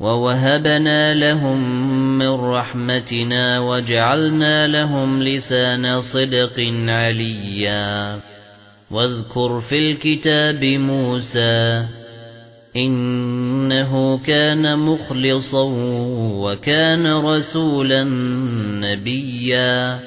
وَوَهَبْنَا لَهُم مِّن رَّحْمَتِنَا وَجَعَلْنَا لَهُمْ لِسَانَ صِدْقٍ عَلِيًّا وَاذْكُرْ فِي الْكِتَابِ مُوسَى إِنَّهُ كَانَ مُخْلَصًا وَكَانَ رَسُولًا نَّبِيًّا